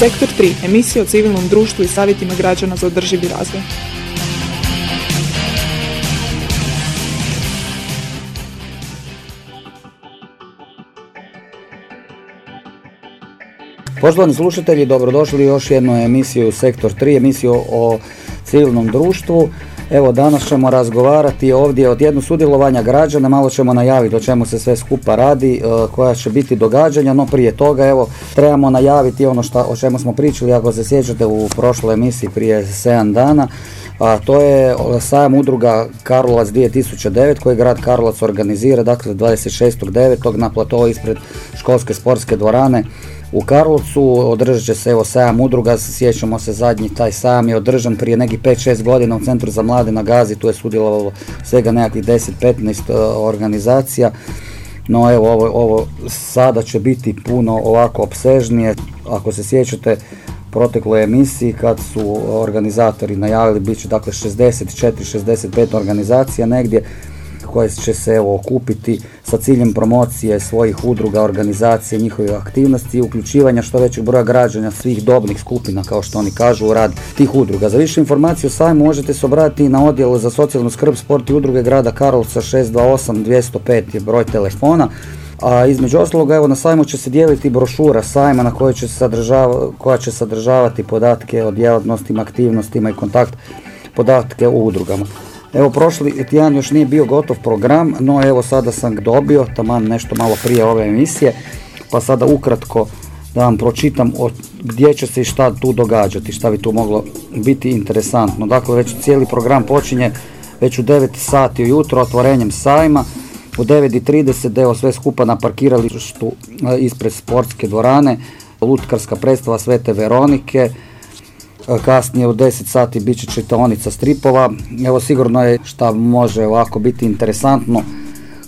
Sektor 3, emisija o civilnom društvu i savjetima građana za održivi razvoj. Poštovani slušatelji, dobrodošli u još jednu emisiju Sektor 3, emisiju o civilnom društvu. Evo danas ćemo razgovarati ovdje od jednog sudjelovanja građana, malo ćemo najaviti o čemu se sve skupa radi, e, koja će biti događanja, no prije toga evo trebamo najaviti ono što, o čemu smo pričali, ako se sjećate u prošloj emisiji prije 7 dana, a to je sajam udruga Karlovac 2009 koji grad Karlovac organizira, dakle 26.9. na platovu ispred školske sportske dvorane u Karlovcu. Održat će se evo sajam udruga, sjećamo se zadnji taj sajam je održan prije nekih 5-6 godina u Centru za mlade na Gazi, tu je sudjelovalo svega nekakvih 10-15 e, organizacija. No evo ovo, ovo sada će biti puno ovako opsežnije. Ako se sjećate protekloj emisiji kad su organizatori najavili bit će dakle 64-65 organizacija negdje koje će se evo, okupiti sa ciljem promocije svojih udruga, organizacije, njihovih aktivnosti i uključivanja što većeg broja građana svih dobnih skupina, kao što oni kažu, u rad tih udruga. Za više informacije o sajmu možete se obratiti na odjelu za socijalnu skrb, sport i udruge grada Karlovca 628 205 je broj telefona. A između ostaloga, evo na sajmu će se dijeliti brošura sajma na kojoj će sadržava, koja će sadržavati podatke o djelatnostima, aktivnostima i kontakt podatke o udrugama. Evo prošli tjedan još nije bio gotov program, no evo sada sam dobio, taman nešto malo prije ove emisije, pa sada ukratko da vam pročitam o gdje će se i šta tu događati, šta bi tu moglo biti interesantno. Dakle, već cijeli program počinje već u 9 sati ujutro otvorenjem sajma, u 9.30 evo sve skupa na parkiralištu e, ispred sportske dvorane, lutkarska predstava Svete Veronike, kasnije u 10 sati bit će čitaonica stripova. Evo sigurno je šta može ovako biti interesantno.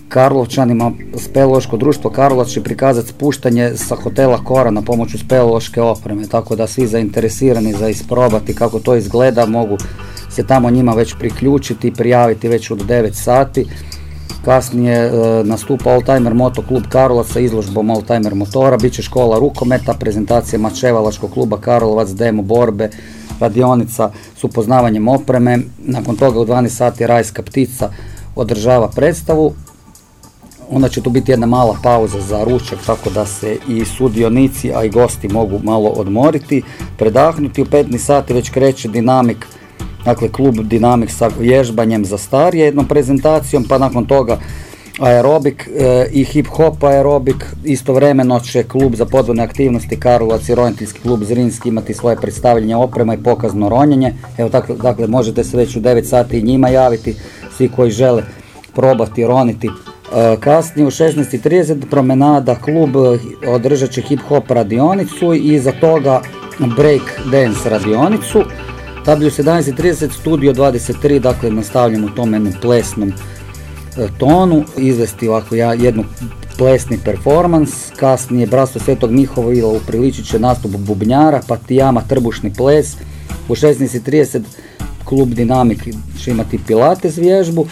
Karlovčanima speleološko društvo Karlovac će prikazati spuštanje sa hotela Kora na pomoću speleološke opreme, tako da svi zainteresirani za isprobati kako to izgleda mogu se tamo njima već priključiti i prijaviti već od 9 sati. Kasnije e, nastupa Oldtimer Moto klub Karlovac sa izložbom Oldtimer motora, bit će škola rukometa, prezentacija Mačevalačkog kluba Karlovac, demo borbe, radionica s upoznavanjem opreme. Nakon toga u 12 sati Rajska ptica održava predstavu. Onda će tu biti jedna mala pauza za ručak, tako da se i sudionici, a i gosti mogu malo odmoriti, predahnuti. U 15 sati već kreće dinamik Dakle, klub Dinamik sa vježbanjem za starije jednom prezentacijom, pa nakon toga aerobik e, i hip hop aerobik. Istovremeno će klub za podvodne aktivnosti Karlovac i Roniteljski klub Zrinski imati svoje predstavljanje oprema i pokazno ronjenje. Evo dakle, dakle možete se već u 9 sati i njima javiti, svi koji žele probati roniti. E, kasnije u 16.30 promenada klub održat će hip hop radionicu i iza toga break dance radionicu. W17.30, Studio 23, dakle nastavljamo u tom jednom plesnom e, tonu, izvesti ovako ja, jednu plesni performans, kasnije Bratstvo Svetog Mihovila upriličit će nastup bubnjara, Patijama trbušni ples, u 16.30 klub Dinamik će imati pilates vježbu,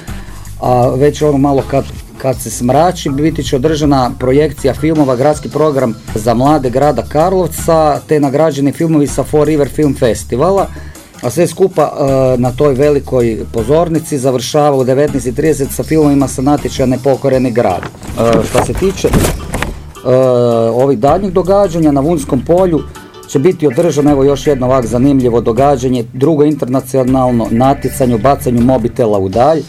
a već ono malo kad, kad se smrači biti će održana projekcija filmova, gradski program za mlade grada Karlovca, te nagrađeni filmovi sa Four River Film Festivala, a sve skupa e, na toj velikoj pozornici završava u 19.30 sa filmovima sa natječaja Nepokoreni grad. E, što se tiče e, ovih daljnjih događanja na Vunskom polju će biti održano evo još jedno ovak zanimljivo događanje, drugo internacionalno natjecanje bacanju mobitela u dalj,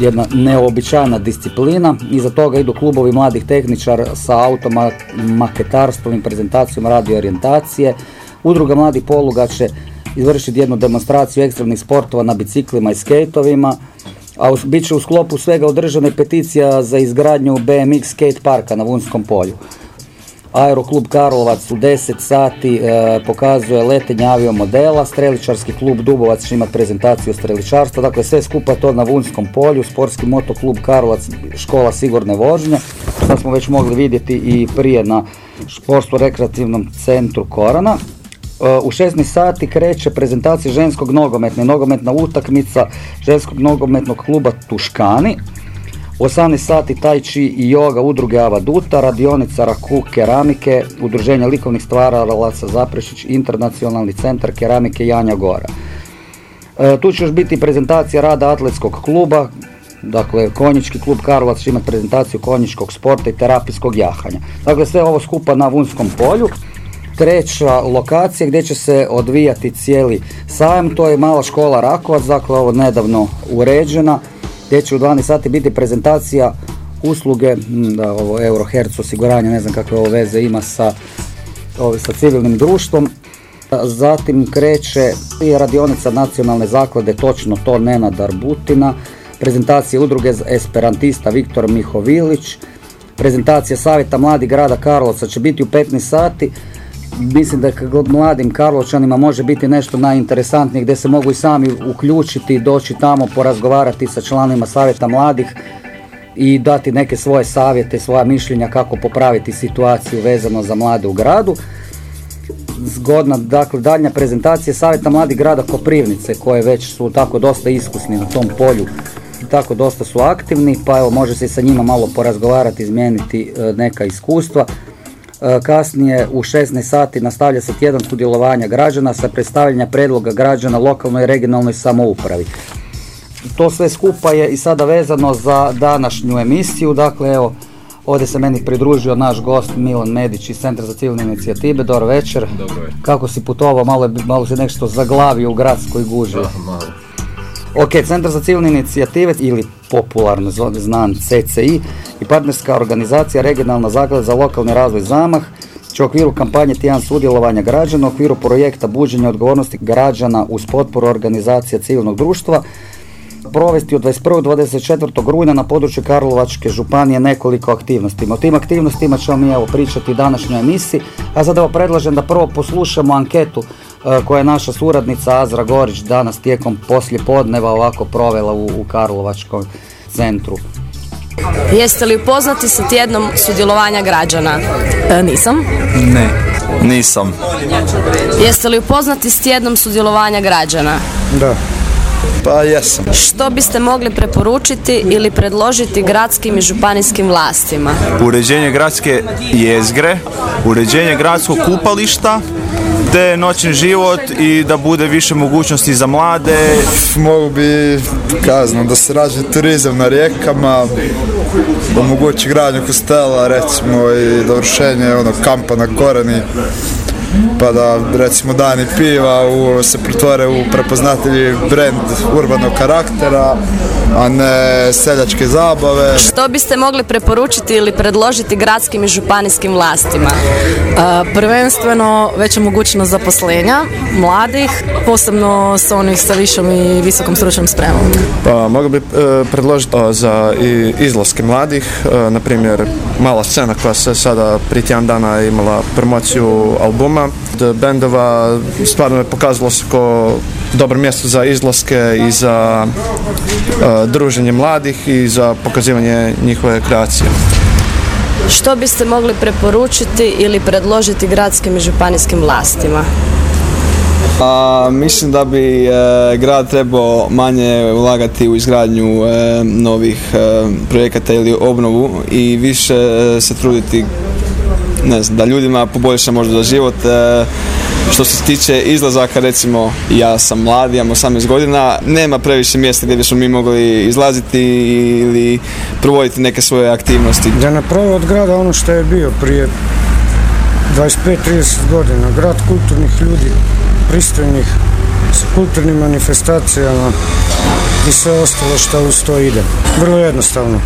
jedna neobičajna disciplina. Iza toga idu klubovi mladih tehničara sa automaketarstvom i prezentacijom radio orijentacije. Udruga mladih poluga će izvršiti jednu demonstraciju ekstremnih sportova na biciklima i skejtovima, a bit će u sklopu svega održana peticija za izgradnju BMX skate parka na Vunskom polju. Aeroklub Karlovac u 10 sati e, pokazuje letenje aviomodela, streličarski klub Dubovac će imati prezentaciju streličarstva, dakle sve skupa to na Vunskom polju, sportski motoklub Karlovac, škola sigurne vožnje, što smo već mogli vidjeti i prije na športsko rekreativnom centru Korana. U 16 sati kreće prezentacija ženskog nogometne, nogometna utakmica ženskog nogometnog kluba Tuškani. U 18 sati taj chi i yoga udruge Avaduta, radionica Raku keramike, udruženja likovnih stvaralaca Zaprešić, internacionalni centar keramike Janja Gora. E, tu će još biti prezentacija rada atletskog kluba, dakle konjički klub Karlovac će imati prezentaciju konjičkog sporta i terapijskog jahanja. Dakle sve ovo skupa na Vunskom polju. Treća lokacija gdje će se odvijati cijeli sajam, to je mala škola Rakovac, dakle ovo nedavno uređena, gdje će u 12 sati biti prezentacija usluge, da ovo Eurohertz osiguranje, ne znam kakve ovo veze ima sa, ovo, sa civilnim društvom, Zatim kreće i radionica nacionalne zaklade, točno to Nena Darbutina, prezentacija udruge Esperantista Viktor Mihovilić, prezentacija Savjeta mladih grada Karlovca će biti u 15 sati. Mislim da mladim Karlovčanima može biti nešto najinteresantnije gdje se mogu i sami uključiti doći tamo porazgovarati sa članima Savjeta mladih i dati neke svoje savjete, svoja mišljenja kako popraviti situaciju vezano za mlade u gradu zgodna, dakle, daljnja prezentacija Savjeta mladih grada Koprivnice, koje već su tako dosta iskusni na tom polju tako dosta su aktivni, pa evo može se sa njima malo porazgovarati, izmijeniti e, neka iskustva. E, kasnije u 16 sati nastavlja se tjedan sudjelovanja građana sa predstavljanja predloga građana lokalnoj i regionalnoj samoupravi. To sve skupa je i sada vezano za današnju emisiju, dakle evo Ovdje se meni pridružio naš gost Milan Medić iz Centra za civilne inicijative. Dobro večer. Dobro večer. Kako si putovao, malo, malo se nešto zaglavio u gradskoj guži. Da, malo. Ok, Centar za civilne inicijative ili popularno znan CCI i partnerska organizacija Regionalna zaklada za lokalni razvoj Zamah će u okviru kampanje Tijan sudjelovanja građana u okviru projekta buđenja odgovornosti građana uz potporu organizacija civilnog društva provesti od 21. do 24. rujna na području Karlovačke županije nekoliko aktivnosti. O tim aktivnostima ćemo mi evo pričati današnjoj emisiji, a sada predlažem da prvo poslušamo anketu koja je naša suradnica Azra Gorić danas tijekom poslje podneva ovako provela u, u Karlovačkom centru. Jeste li upoznati sa tjednom sudjelovanja građana? E, nisam. Ne. Nisam. Jeste li upoznati s tjednom sudjelovanja građana? Da. Pa jesam. Što biste mogli preporučiti ili predložiti gradskim i županijskim vlastima? Uređenje gradske jezgre, uređenje gradskog kupališta, te noćni život i da bude više mogućnosti za mlade. Mogu bi, kazno, da se rađe turizam na rijekama, omogući gradnju kostela, recimo, i dovršenje onog kampa na Korani, pa da recimo dani piva u, se pretvore u prepoznatljivi brand urbanog karaktera, a ne seljačke zabave. Što biste mogli preporučiti ili predložiti gradskim i županijskim vlastima? E, prvenstveno veća mogućnost zaposlenja mladih, posebno sa onih sa višom i visokom stručnom spremom. Pa, mogu bi e, predložiti za i izlaske mladih, e, na primjer mala scena koja se sada prije tjedan dana imala promociju albuma od bendova, stvarno je pokazalo se kao dobro mjesto za izlaske i za e, druženje mladih i za pokazivanje njihove kreacije. Što biste mogli preporučiti ili predložiti gradskim i županijskim vlastima? A, mislim da bi e, grad trebao manje ulagati u izgradnju e, novih e, projekata ili obnovu i više e, se truditi ne znam, da ljudima poboljša možda život. Što se tiče izlazaka, recimo ja sam mlad, imam 18 godina, nema previše mjesta gdje bismo mi mogli izlaziti ili provoditi neke svoje aktivnosti. Da napravi od grada ono što je bio prije 25-30 godina, grad kulturnih ljudi, pristojnih, s kulturnim manifestacijama i sve ostalo što uz to ide. Vrlo jednostavno.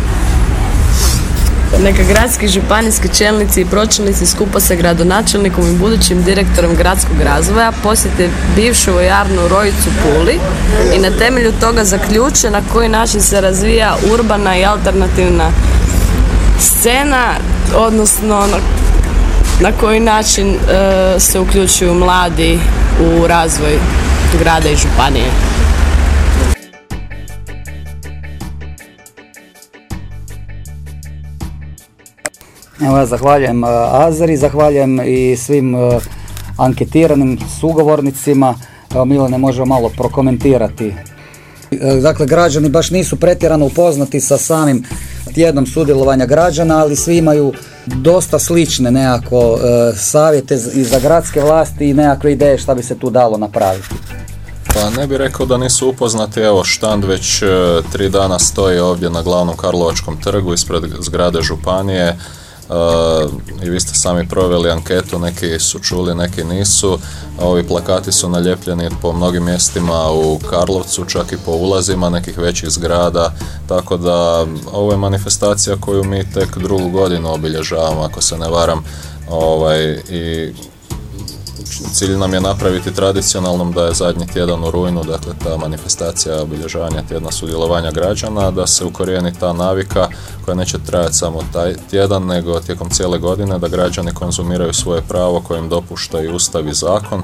Neka gradski županijski čelnici i pročelnici skupa sa gradonačelnikom i budućim direktorom gradskog razvoja posjete bivšu vojarnu Rojicu Puli i na temelju toga zaključe na koji način se razvija urbana i alternativna scena, odnosno na, na koji način e, se uključuju mladi u razvoj grada i županije. Evo ja zahvaljujem uh, Azari, zahvaljujem i svim uh, anketiranim sugovornicima. Evo Milane možemo malo prokomentirati. E, Dakle, građani baš nisu pretjerano upoznati sa samim tjednom sudjelovanja građana, ali svi imaju dosta slične nekako e, savjete i za gradske vlasti i nekakve ideje šta bi se tu dalo napraviti. Pa ne bih rekao da nisu upoznati, evo štand već e, tri dana stoji ovdje na glavnom Karlovačkom trgu ispred zgrade županije e, i vi ste sami proveli anketu, neki su čuli, neki nisu. Ovi plakati su naljepljeni po mnogim mjestima u Karlovcu, čak i po ulazima nekih većih zgrada, tako da ovo je manifestacija koju mi tek drugu godinu obilježavamo, ako se ne varam. Ovaj, I Cilj nam je napraviti tradicionalnom da je zadnji tjedan u rujnu, dakle ta manifestacija obilježavanja tjedna sudjelovanja građana, da se ukorijeni ta navika koja neće trajati samo taj tjedan, nego tijekom cijele godine da građani konzumiraju svoje pravo koje im dopušta i Ustav i zakon.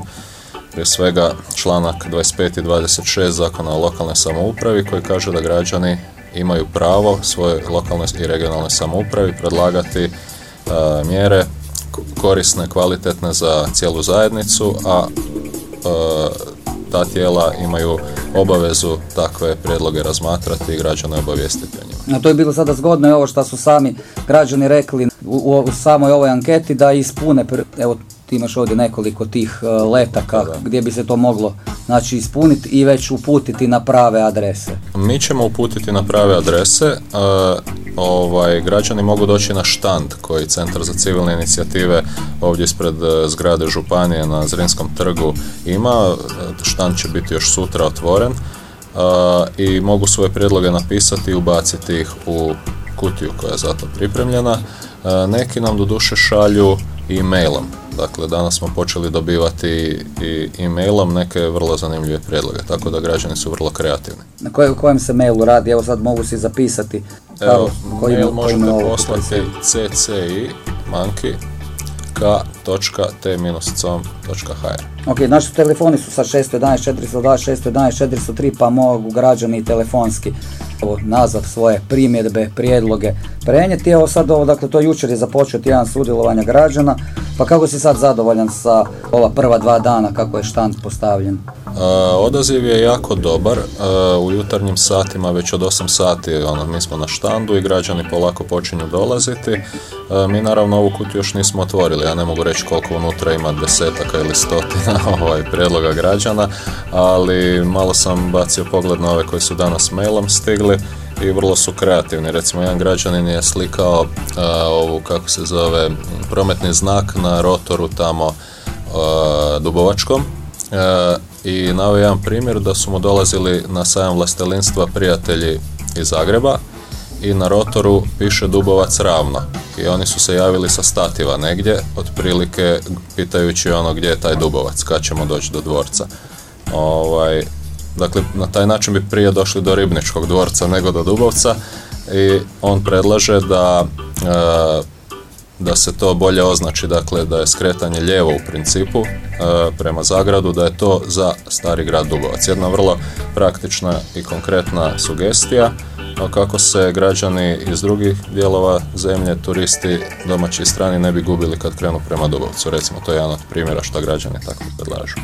Prije svega članak 25 i 26 zakona o lokalnoj samoupravi koji kaže da građani imaju pravo svoje lokalne i regionalne samoupravi predlagati mjere k- korisne, kvalitetne za cijelu zajednicu, a e, ta tijela imaju obavezu takve prijedloge razmatrati i građane obavijestiti o njima. To je bilo sada zgodno i ovo što su sami građani rekli u, u, samoj ovoj anketi da ispune, evo ti imaš ovdje nekoliko tih e, letaka gdje bi se to moglo znači ispuniti i već uputiti na prave adrese. Mi ćemo uputiti na prave adrese. e, ovaj, građani mogu doći na štand koji Centar za civilne inicijative ovdje ispred e, zgrade Županije na Zrinskom trgu ima. E, Štand će biti još sutra otvoren e, i mogu svoje prijedloge napisati i ubaciti ih u kutiju koja je za to pripremljena. E, Neki nam doduše šalju e-mailom. Dakle, danas smo počeli dobivati i e-mailom neke vrlo zanimljive prijedloge, tako da građani su vrlo kreativni. Na koj, kojem se mailu radi? Evo sad mogu si zapisati. Evo, koji mail možete poslati cci manki k.t-com.hr Ok, naši telefoni su sa 611 402 611 403 pa mogu građani telefonski nazvat svoje primjedbe, prijedloge prenijeti. Evo sad ovo, dakle to jučer je započeo jedan sudjelovanja građana, pa kako si sad zadovoljan sa ova prva dva dana kako je štand postavljen? Uh, odaziv je jako dobar, uh, u jutarnjim satima već od 8 sati ono, mi smo na štandu i građani polako počinju dolaziti. Uh, mi naravno ovu kutiju još nismo otvorili, ja ne mogu reći koliko unutra ima desetaka ili stotina ovaj, predloga građana, ali malo sam bacio pogled na ove koji su danas mailom stigli i vrlo su kreativni. Recimo, jedan građanin je slikao uh, ovu, kako se zove, prometni znak na rotoru tamo uh, Dubovačkom. E, i naveo jedan primjer da su mu dolazili na sajam vlastelinstva prijatelji iz Zagreba i na rotoru piše Dubovac ravno. I oni su se javili sa stativa negdje otprilike pitajući ono gdje je taj Dubovac, kad ćemo doći do dvorca. Ovaj, dakle na taj način bi prije došli do Ribničkog dvorca nego do Dubovca i on predlaže da e, da se to bolje označi, dakle da je skretanje lijevo u principu e, prema Zagradu, da je to za stari grad Dubovac. Jedna vrlo praktična i konkretna sugestija a kako se građani iz drugih dijelova zemlje, turisti, domaći i strani ne bi gubili kad krenu prema Dubovcu. Recimo, to je jedan od primjera što građani tako predlažu.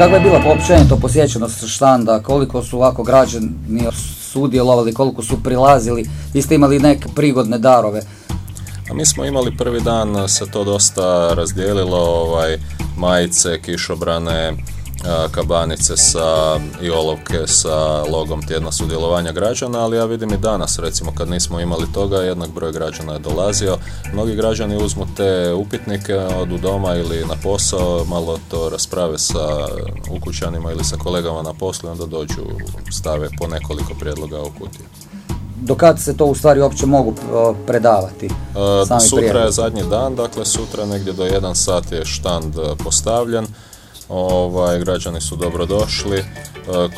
Kakva je bila općenito posjećenost štanda, koliko su ovako građani sudjelovali, koliko su prilazili, vi ste imali neke prigodne darove? A mi smo imali prvi dan se to dosta razdijelilo, ovaj, majice, kišobrane, kabanice sa i olovke sa logom tjedna sudjelovanja građana, ali ja vidim i danas recimo kad nismo imali toga jednak broj građana je dolazio. Mnogi građani uzmu te upitnike, odu doma ili na posao, malo to rasprave sa ukućanima ili sa kolegama na poslu i onda dođu, stave po nekoliko prijedloga u kutiju. Do kad se to u stvari uopće mogu predavati? sutra je zadnji dan, dakle sutra negdje do jedan sat je štand postavljen ovaj, građani su dobro došli. E,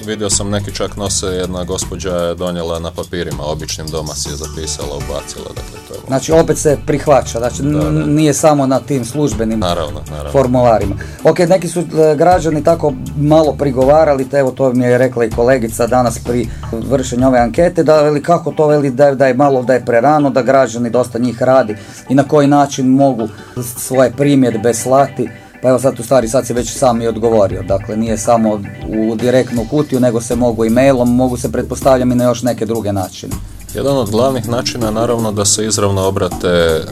vidio sam neki čak nose, jedna gospođa je donijela na papirima, običnim doma si je zapisala, ubacila. Dakle, to je znači opet se prihvaća, znači nije samo na tim službenim naravno, naravno. formularima. Ok, neki su e, građani tako malo prigovarali, te evo to mi je rekla i kolegica danas pri vršenju ove ankete, da veli kako to veli da, da je malo da je prerano, da građani dosta njih radi i na koji način mogu svoje primjedbe slati pa evo sad u stvari sad si već sam i odgovorio, dakle nije samo u direktnu kutiju nego se mogu i mailom, mogu se pretpostavljam i na još neke druge načine. Jedan od glavnih načina je naravno da se izravno obrate e,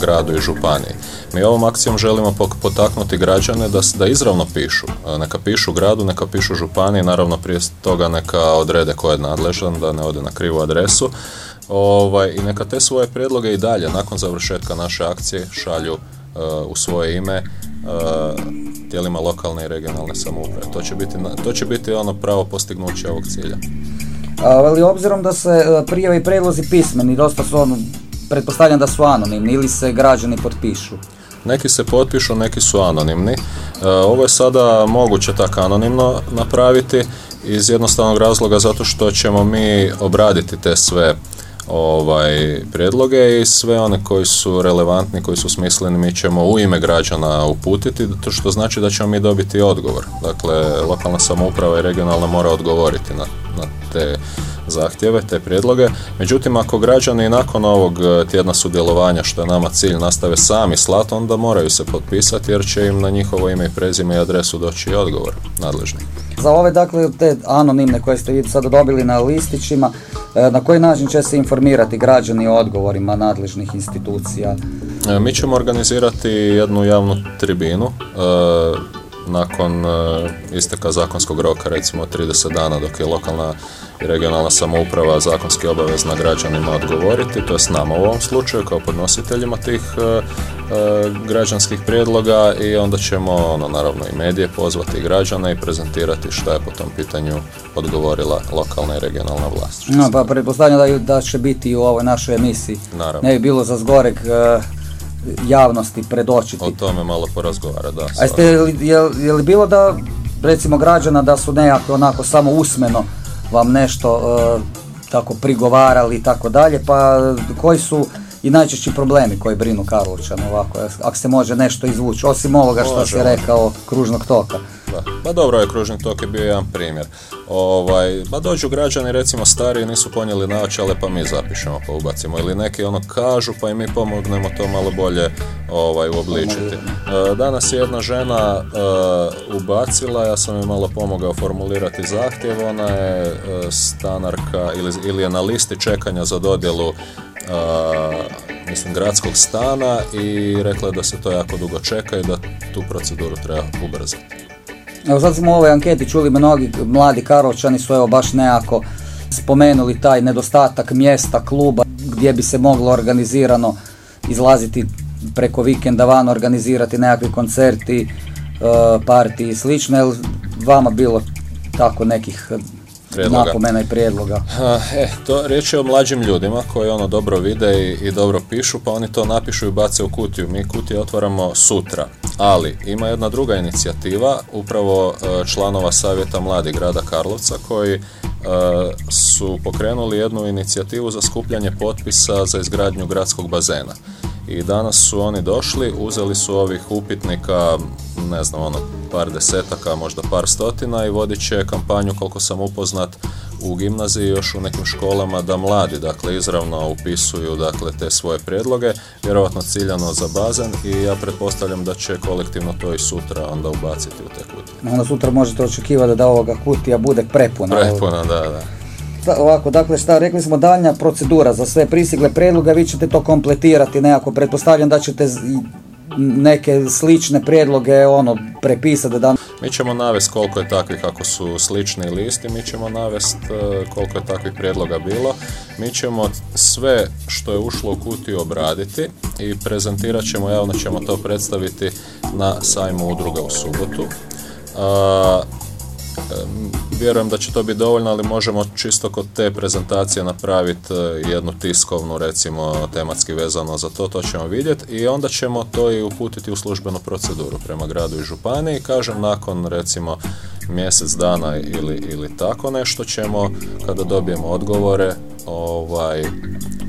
gradu i županiji. Mi ovom akcijom želimo potaknuti građane da, da izravno pišu. E, neka pišu gradu, neka pišu županiji, naravno prije toga neka odrede ko je nadležan, da ne ode na krivu adresu. Ovaj, I neka te svoje prijedloge i dalje, nakon završetka naše akcije, šalju e, u svoje ime tijelima lokalne i regionalne samouprave. To će biti, to će biti ono pravo postignuće ovog cilja. Ali obzirom da se e, prijave i predlozi pismeni, dosta su ono, pretpostavljam da su anonimni ili se građani potpišu? Neki se potpišu, neki su anonimni. E, ovo je sada moguće tako anonimno napraviti iz jednostavnog razloga zato što ćemo mi obraditi te sve ovaj, prijedloge i sve one koji su relevantni, koji su smisleni, mi ćemo u ime građana uputiti, to što znači da ćemo mi dobiti odgovor. Dakle, lokalna samouprava i regionalna mora odgovoriti na, na te zahtjeve, te prijedloge. Međutim, ako građani nakon ovog tjedna sudjelovanja, što je nama cilj, nastave sami slat, onda moraju se potpisati jer će im na njihovo ime i prezime i adresu doći odgovor nadležni. Za ove, dakle, te anonimne koje ste vi sad dobili na listićima, e, na koji način će se informirati građani o odgovorima nadležnih institucija? E, mi ćemo organizirati jednu javnu tribinu e, nakon isteka zakonskog roka, recimo 30 dana dok je lokalna regionalna samouprava zakonski obavezna građanima odgovoriti, to je s nama u ovom slučaju kao podnositeljima tih e, e, građanskih prijedloga i onda ćemo ono, naravno i medije pozvati građane i prezentirati šta je po tom pitanju odgovorila lokalna i regionalna vlast. No, pa pretpostavljam da, da će biti u ovoj našoj emisiji. Naravno. Ne bi bilo za zgoreg e, javnosti predočiti. O tome malo porazgovara, da. A jeste, je, je li bilo da recimo građana da su nekako onako samo usmeno vam nešto e, tako prigovarali i tako dalje, pa koji su i najčešći problemi koji brinu Karlovčan ovako, ako se može nešto izvući, osim ovoga što Može, si rekao kružnog toka. Da. Pa dobro je, kružni tok je bio jedan primjer. Ovaj, pa dođu građani, recimo stariji, nisu ponijeli naočale, pa mi zapišemo, pa ubacimo. Ili neki ono kažu, pa i mi pomognemo to malo bolje ovaj, uobličiti. E, Danas je jedna žena e, ubacila, ja sam joj malo pomogao formulirati zahtjev, ona je e, stanarka ili, ili je na listi čekanja za dodjelu mislim gradskog stana i rekla je da se to jako dugo čeka i da tu proceduru treba ubrzati. Evo sad smo u ovoj anketi čuli mnogi mladi Karlovčani su evo baš nekako spomenuli taj nedostatak mjesta, kluba gdje bi se moglo organizirano izlaziti preko vikenda van, organizirati nekakvi koncerti, e, partiji i slično. Jel vama bilo tako nekih Prijedloga. napomena i prijedloga? E, to riječ je o mlađim ljudima koji ono dobro vide i, i dobro pišu, pa oni to napišu i bace u kutiju. Mi kutije otvaramo sutra, ali ima jedna druga inicijativa, upravo e, članova Savjeta mladih grada Karlovca koji e, su pokrenuli jednu inicijativu za skupljanje potpisa za izgradnju gradskog bazena. I danas su oni došli, uzeli su ovih upitnika, ne znam, ono, par desetaka, možda par stotina i vodit će kampanju, koliko sam upoznat, u gimnaziji i još u nekim školama da mladi, dakle, izravno upisuju, dakle, te svoje prijedloge, vjerojatno ciljano za bazen i ja pretpostavljam da će kolektivno to i sutra onda ubaciti u te kutije. Onda sutra možete očekivati da ovoga kutija bude prepuna. Prepuna, da, da. Ovako, dakle šta, rekli smo daljnja procedura za sve prisigle prijedloga, vi ćete to kompletirati nekako, pretpostavljam da ćete neke slične prijedloge ono prepisati da Mi ćemo navesti koliko je takvih, ako su slični listi, mi ćemo navesti koliko je takvih prijedloga bilo. Mi ćemo sve što je ušlo u kutiju obraditi i prezentirat ćemo, javno ćemo to predstaviti na sajmu udruga u subotu. Vjerujem da će to biti dovoljno, ali možemo čisto kod te prezentacije napraviti e, jednu tiskovnu, recimo tematski vezano za to, to ćemo vidjeti i onda ćemo to i uputiti u službenu proceduru prema gradu i županiji. Kažem, nakon recimo mjesec dana ili, ili tako nešto ćemo, kada dobijemo odgovore, ovaj,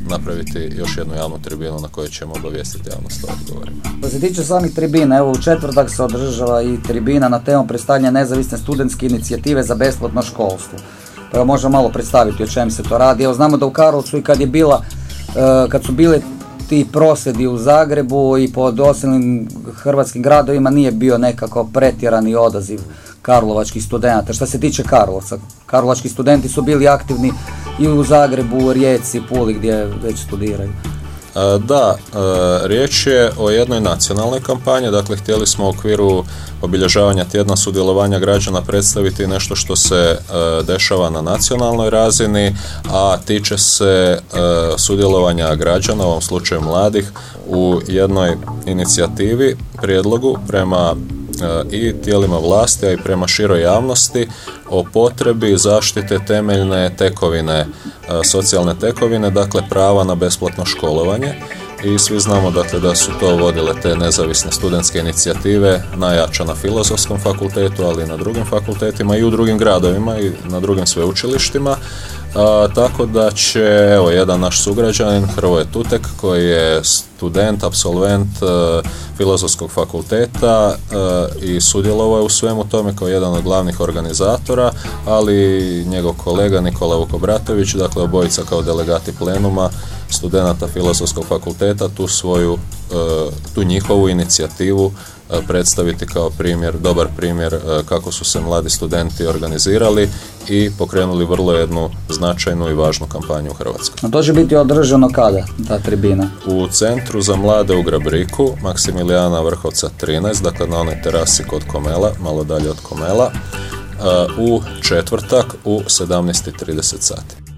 napraviti još jednu javnu tribinu na kojoj ćemo obavijestiti javnost o odgovorima. Što se tiče samih tribina, evo u četvrtak se održava i tribina na temu predstavljanja nezavisne studentske inicijative za besplatno školstvo. Pa evo možemo malo predstaviti o čem se to radi. Evo znamo da u Karlovcu i kad je bila, e, kad su bile ti prosvjedi u Zagrebu i po ostalim hrvatskim gradovima nije bio nekako pretjerani odaziv karlovačkih studenata. Što se tiče Karlovca, karlovački studenti su bili aktivni i u Zagrebu, Rijeci, Puli gdje već studiraju. E, Da, e, riječ je o jednoj nacionalnoj kampanji, dakle htjeli smo u okviru obilježavanja tjedna sudjelovanja građana predstaviti nešto što se e, dešava na nacionalnoj razini, a tiče se sudjelovanja građana, u ovom slučaju mladih, u jednoj inicijativi, prijedlogu prema i tijelima vlasti, a i prema široj javnosti o potrebi zaštite temeljne tekovine, e, socijalne tekovine, dakle prava na besplatno školovanje. I svi znamo dakle da su to vodile te nezavisne studentske inicijative najjača na filozofskom fakultetu, ali i na drugim fakultetima i u drugim gradovima i na drugim sveučilištima. A, tako da će, evo, jedan naš sugrađanin, Hrvoje Tutek, koji je student, absolvent e, filozofskog fakulteta e, i sudjelovao je u svemu tome kao jedan od glavnih organizatora, ali njegov kolega Nikola Vukobratović, dakle obojica kao delegati plenuma studenata filozofskog fakulteta tu svoju, e, tu njihovu inicijativu predstaviti kao primjer, dobar primjer e, kako su se mladi studenti organizirali i pokrenuli vrlo jednu značajnu i važnu kampanju u Hrvatskoj. To će biti održano kada, ta tribina? U centru za mlade u Grabriku, Maksimilijana Vrhovca 13, dakle na onoj terasi kod Komela, malo dalje od Komela, e, u četvrtak u 17.30 sati.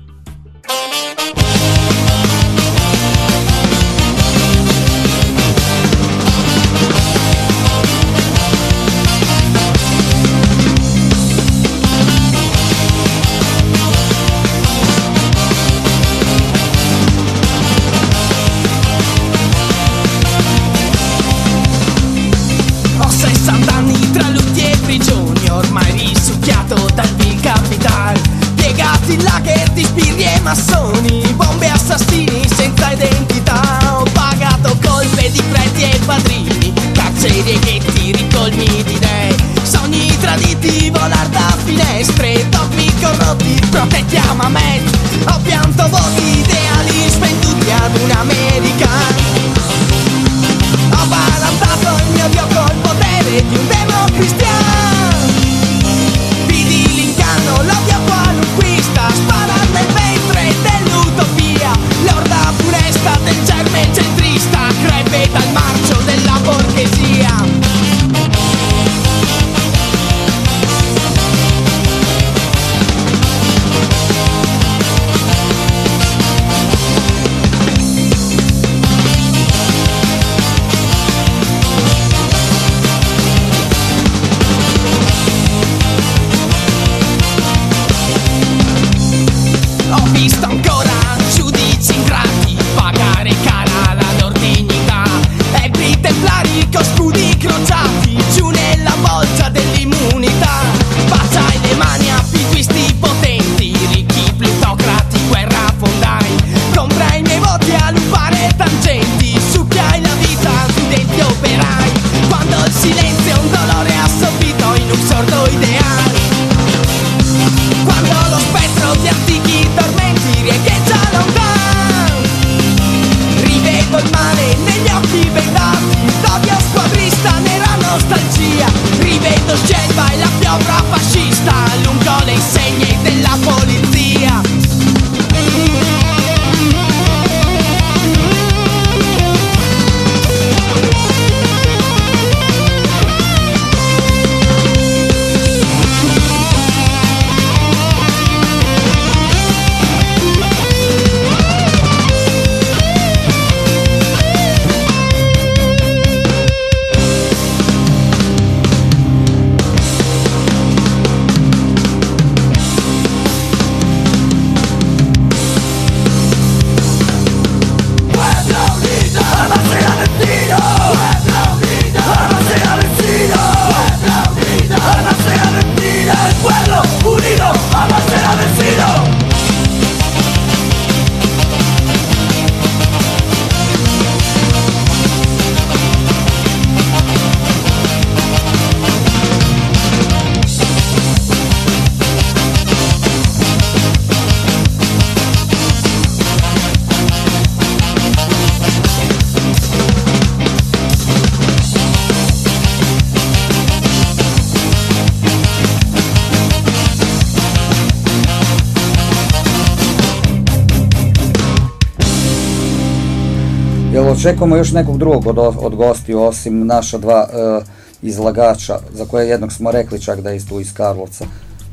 Očekujemo još nekog drugog od, od gostiju osim naša dva e, izlagača, za koje jednog smo rekli čak da je isto iz Karlovca.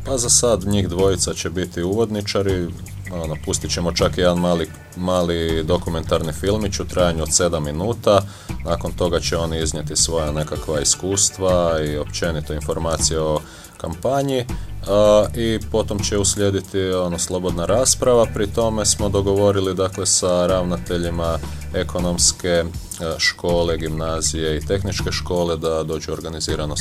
Pa za sad njih dvojica će biti uvodničari, ono, pustit ćemo čak jedan mali, mali dokumentarni filmić u trajanju od 7 minuta, nakon toga će oni iznijeti svoja nekakva iskustva i općenito informacije o kampanji i potom će uslijediti ono slobodna rasprava. Pri tome smo dogovorili dakle sa ravnateljima ekonomske e, škole, gimnazije i tehničke škole da dođu organizirano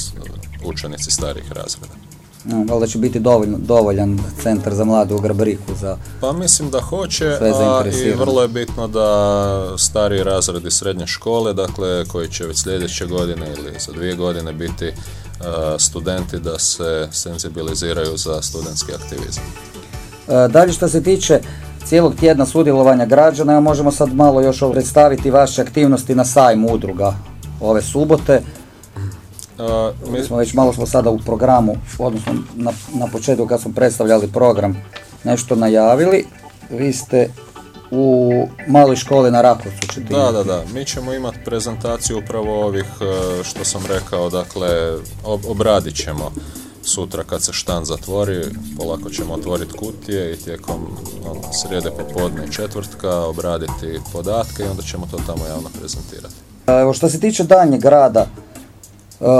učenici starih razreda. No, da će biti dovoljno, dovoljan centar za mlade u Grabariku za Pa mislim da hoće, a i vrlo je bitno da stari razredi srednje škole, dakle koji će već sljedeće godine ili za dvije godine biti studenti da se senzibiliziraju za studentski aktivizam. Dalje što se tiče cijelog tjedna sudjelovanja građana, možemo sad malo još predstaviti vaše aktivnosti na sajmu udruga ove subote. Mi smo već malo smo sada u programu, odnosno na, na početku kad smo predstavljali program nešto najavili. Vi ste u maloj školi na Rakovcu ćete Da, da, da. Mi ćemo imati prezentaciju upravo ovih e, što sam rekao, dakle obradit ćemo sutra kad se štan zatvori, polako ćemo otvoriti kutije i tijekom ono, srijede popodne i četvrtka obraditi podatke i onda ćemo to tamo javno prezentirati. Evo što se tiče daljnjeg rada e,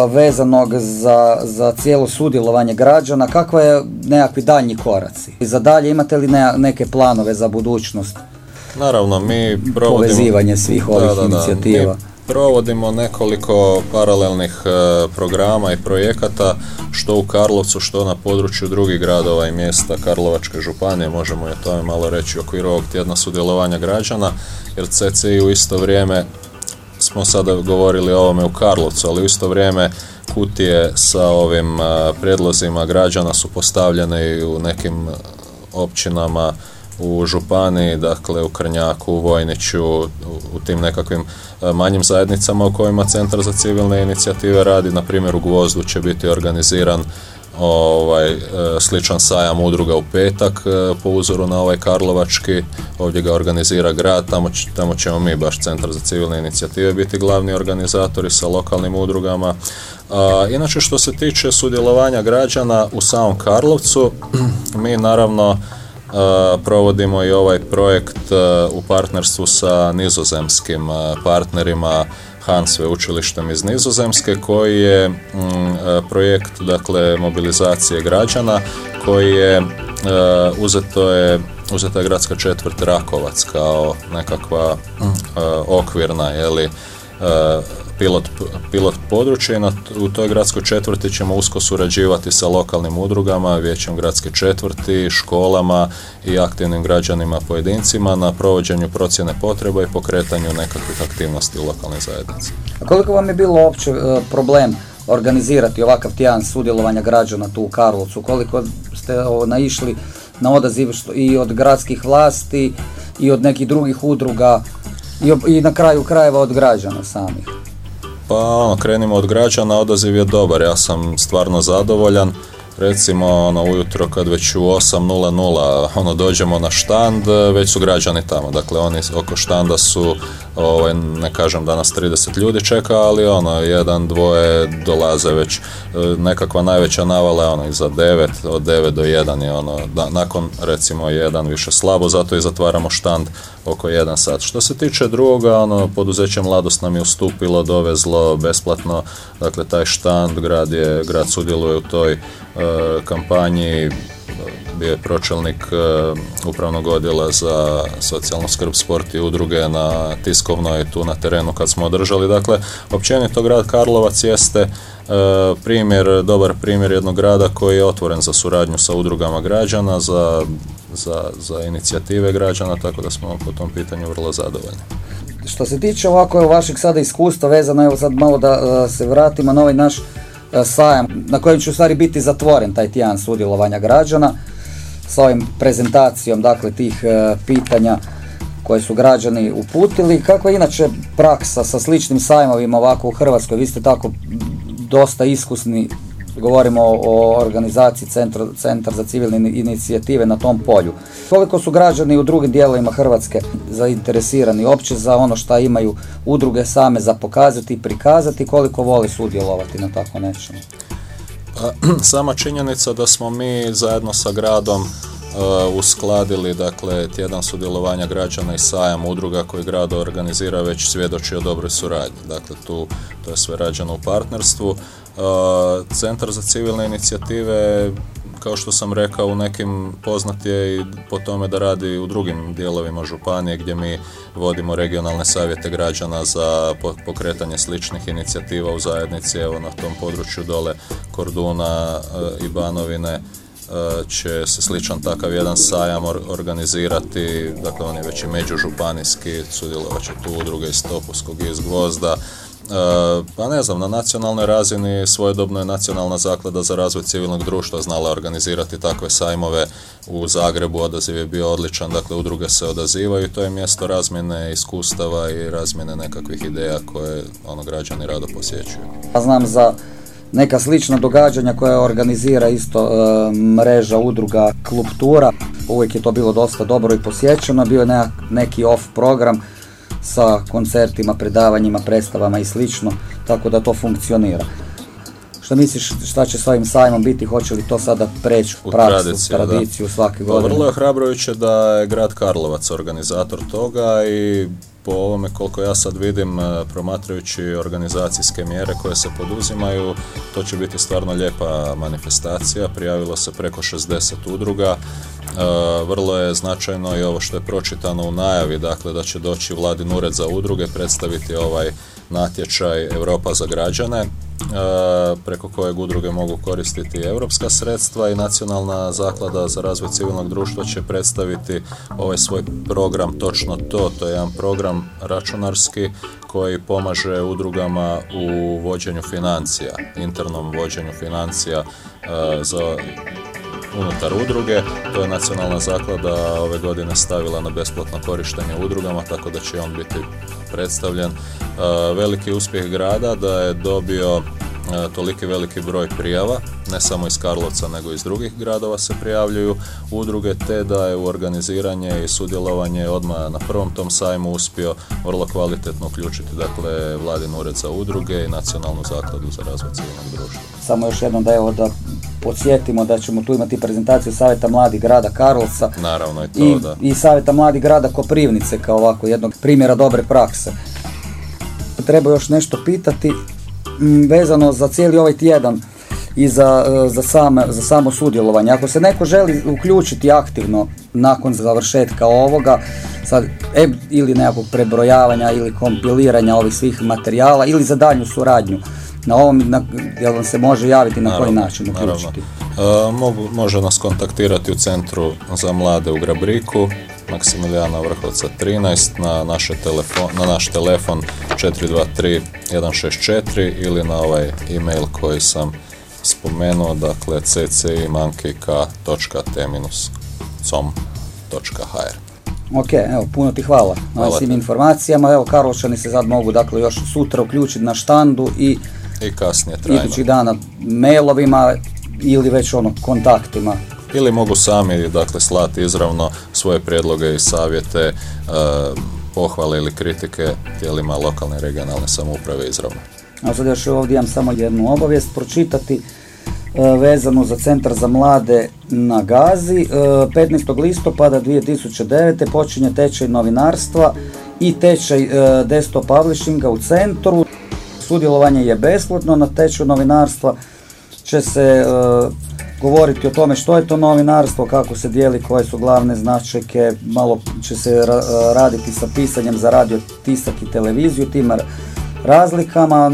vezanog za, za cijelo sudjelovanje građana, kakva je nekakvi daljnji koraci? Za dalje imate li neke planove za budućnost? Naravno, mi provodimo... Povezivanje svih ovih da, inicijativa. Mi provodimo nekoliko paralelnih e, programa i projekata, što u Karlovcu, što na području drugih gradova i mjesta Karlovačke županije, možemo i o tome malo reći u okviru ovog tjedna sudjelovanja građana, jer CCI u isto vrijeme smo sada govorili o ovome u Karlovcu, ali u isto vrijeme kutije sa ovim e, prijedlozima građana su postavljene i u nekim općinama u Županiji, dakle u Krnjaku, u Vojniću, u, tim nekakvim e, manjim zajednicama u kojima Centar za civilne inicijative radi, na primjer u Gvozdu će biti organiziran ovaj, e, sličan sajam udruga u petak e, po uzoru na ovaj Karlovački, ovdje ga organizira grad, tamo, tamo ćemo mi baš Centar za civilne inicijative biti glavni organizatori sa lokalnim udrugama. inače što se tiče sudjelovanja građana u samom Karlovcu, mi naravno provodimo i ovaj projekt u partnerstvu sa nizozemskim partnerima Han sveučilištem iz Nizozemske koji je projekt dakle mobilizacije građana koji je uzeto je uzeta je gradska četvrt Rakovac kao nekakva okvirna je pilot, pilot područje na, u toj gradskoj četvrti ćemo usko surađivati sa lokalnim udrugama, vijećem gradske četvrti, školama i aktivnim građanima pojedincima na provođenju procjene potreba i pokretanju nekakvih aktivnosti u lokalnoj zajednici. A koliko vam je bilo uopće e, problem organizirati ovakav tjedan sudjelovanja građana tu u Karlovcu? Koliko ste naišli na odaziv i od gradskih vlasti i od nekih drugih udruga i, i na kraju krajeva od građana samih? Pa ono, krenimo od građana, odaziv je dobar, ja sam stvarno zadovoljan recimo ono ujutro kad već u 8.00 ono dođemo na štand, već su građani tamo. Dakle, oni oko štanda su, ovaj, ne kažem da nas 30 ljudi čeka, ali ono, jedan, dvoje dolaze već e, nekakva najveća navala je ono iza 9, od 9 do 1 je ono, da, nakon recimo jedan više slabo, zato i zatvaramo štand oko 1 sat. Što se tiče drugoga, ono, poduzeće Mladost nam je ustupilo, dovezlo besplatno, dakle, taj štand, grad je, grad sudjeluje u toj E, kampanji bio je pročelnik e, upravnog odjela za socijalnu skrb, sport i udruge na tiskovnoj tu na terenu kad smo održali. Dakle, općenito grad Karlovac jeste e, primjer, dobar primjer jednog grada koji je otvoren za suradnju sa udrugama građana, za, za, za inicijative građana, tako da smo po tom pitanju vrlo zadovoljni. Što se tiče ovako vašeg sada iskustva vezano, evo sad malo da se vratimo na ovaj naš E, sajam na kojem će u stvari biti zatvoren taj tjedan sudjelovanja građana s ovim prezentacijom dakle tih e, pitanja koje su građani uputili. Kako je inače praksa sa sličnim sajmovima ovako u Hrvatskoj? Vi ste tako dosta iskusni govorimo o organizaciji centra, centar za civilne inicijative na tom polju. Koliko su građani u drugim dijelovima Hrvatske zainteresirani opće za ono što imaju udruge same za pokazati i prikazati, koliko voli sudjelovati na tako nečemu? Pa, sama činjenica da smo mi zajedno sa gradom uskladili dakle tjedan sudjelovanja građana i sajam udruga koji grad organizira već svjedoči o dobroj suradnji. Dakle tu to je sve rađeno u partnerstvu. Uh, Centar za civilne inicijative kao što sam rekao u nekim poznat je i po tome da radi u drugim dijelovima županije gdje mi vodimo regionalne savjete građana za pokretanje sličnih inicijativa u zajednici. Evo na tom području dole Korduna uh, i Banovine će se sličan takav jedan sajam organizirati, dakle on je već i međužupanijski, sudjelovat će tu udruge iz Topuskog i iz Gvozda, e, pa ne znam, na nacionalnoj razini svojedobno je Nacionalna zaklada za razvoj civilnog društva znala organizirati takve sajmove u Zagrebu, odaziv je bio odličan, dakle udruge se odazivaju i to je mjesto razmjene iskustava i razmjene nekakvih ideja koje ono građani rado posjećuju. Ja znam za neka slična događanja koja organizira isto e, mreža udruga Klub Tura. Uvijek je to bilo dosta dobro i posjećeno, bio je neki off program sa koncertima, predavanjima, predstavama i slično, tako da to funkcionira. Što misliš šta će s ovim sajmom biti, hoće li to sada preći u praksu, tradiciju, tradiciju svake pa godine? Vrlo je hrabrojuće da je grad Karlovac organizator toga i po ovome koliko ja sad vidim e, promatrajući organizacijske mjere koje se poduzimaju, to će biti stvarno lijepa manifestacija. Prijavilo se preko 60 udruga. E, vrlo je značajno i ovo što je pročitano u najavi, dakle da će doći vladin ured za udruge, predstaviti ovaj natječaj Europa za građane E, preko kojeg udruge mogu koristiti europska sredstva i Nacionalna zaklada za razvoj civilnog društva će predstaviti ovaj svoj program točno to, to je jedan program računarski koji pomaže udrugama u vođenju financija, internom vođenju financija e, za unutar udruge. To je Nacionalna zaklada ove godine stavila na besplatno korištenje udrugama, tako da će on biti predstavljen. E, veliki uspjeh grada da je dobio e, toliki veliki broj prijava, ne samo iz Karlovca nego iz drugih gradova se prijavljuju udruge, te da je u organiziranje i sudjelovanje odmah na prvom tom sajmu uspio vrlo kvalitetno uključiti dakle Vladin ured za udruge i Nacionalnu zakladu za razvoj civilnog društva. Samo još jednom da evo da podsjetimo da ćemo tu imati prezentaciju Savjeta mladih grada Karlovca Naravno i, to, i, da. i Savjeta mladih grada Koprivnice kao ovako jednog primjera dobre prakse. Treba još nešto pitati vezano za cijeli ovaj tjedan i za, e, za, same, za samo sudjelovanje. Ako se neko želi uključiti aktivno nakon završetka ovoga, sad, e, ili nekakvog prebrojavanja ili kompiliranja ovih svih materijala ili za daljnju suradnju, na ovom, na, jel vam se može javiti na koji način uključiti? E, mogu, može nas kontaktirati u Centru za mlade u Grabriku, Maksimilijana Vrhovca 13 na, naše telefon, na naš telefon 423 164 ili na ovaj e-mail koji sam spomenuo, dakle cci.t-com.hr Ok, evo, puno ti hvala na svim informacijama. Evo, Karlovčani se sad mogu dakle još sutra uključiti na štandu i i kasnije trajno. Idućih dana mailovima ili već ono kontaktima. Ili mogu sami dakle slati izravno svoje prijedloge i savjete, e, pohvale ili kritike tijelima lokalne i regionalne samouprave izravno. A sad još ovdje imam samo jednu obavijest pročitati e, vezano za Centar za mlade na Gazi. E, 15. listopada 2009. počinje tečaj novinarstva i tečaj e, desktop publishinga u centru. Sudjelovanje je besplatno, na tečaju novinarstva će se e, govoriti o tome što je to novinarstvo, kako se dijeli, koje su glavne značajke, malo će se e, raditi sa pisanjem za radio, tisak i televiziju, tim razlikama.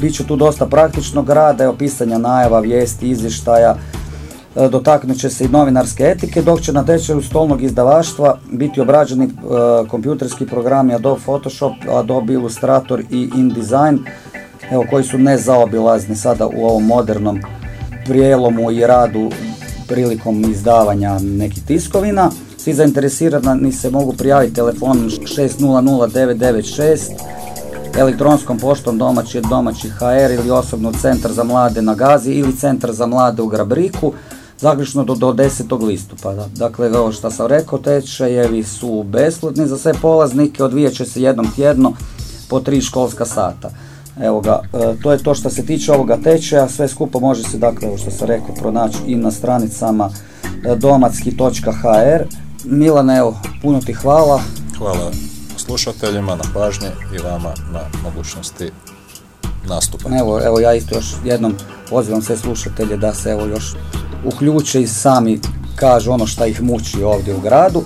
Biće tu dosta praktičnog rada, evo pisanja najava, vijesti, izvještaja, dotaknut će se i novinarske etike, dok će na tečaju stolnog izdavaštva biti obrađeni e, kompjuterski programi Adobe Photoshop, Adobe Illustrator i InDesign, evo, koji su nezaobilazni sada u ovom modernom prijelomu i radu prilikom izdavanja nekih tiskovina. Svi zainteresirani se mogu prijaviti telefon 600 996 elektronskom poštom domaći domaći HR ili osobno centar za mlade na Gazi ili centar za mlade u Grabriku zaključno do, do 10. listopada. Dakle, ovo što sam rekao, tečajevi su besplatni za sve polaznike, odvijat će se jednom tjedno po tri školska sata. Evo ga, e, to je to što se tiče ovoga tečaja, sve skupo može se, dakle, ovo što sam rekao, pronaći i na stranicama e, domatski.hr. Milane, evo, puno ti hvala. Hvala slušateljima na pažnji i vama na mogućnosti nastupa. Evo, evo ja isto još jednom pozivam sve slušatelje da se evo još uključe i sami kažu ono što ih muči ovdje u gradu.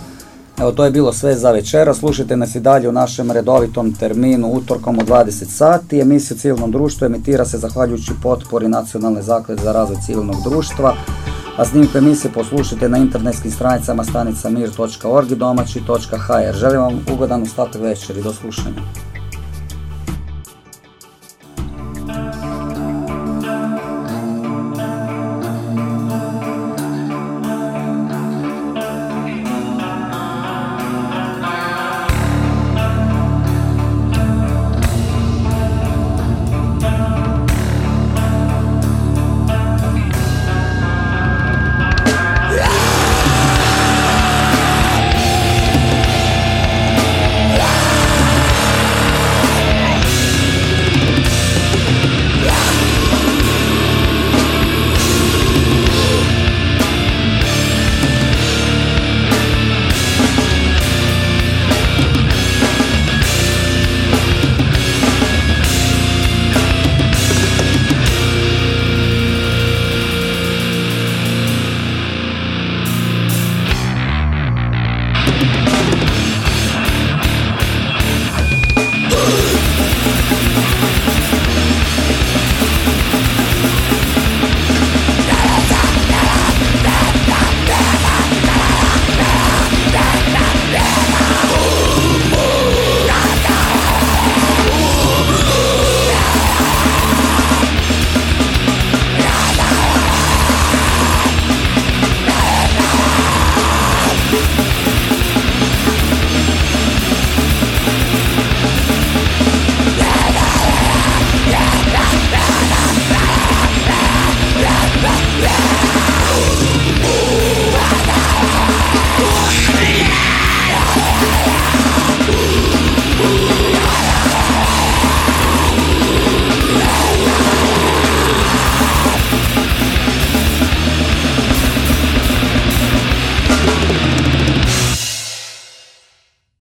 Evo to je bilo sve za večera. Slušajte nas i dalje u našem redovitom terminu utorkom u 20 sati. Emisija Civilnom društvu emitira se zahvaljujući potpori Nacionalne zaklade za razvoj civilnog društva. A snimku emisije poslušajte na internetskim stranicama stanica mir.org i domaći.hr. Želim vam ugodan ostatak večeri. Do slušanja.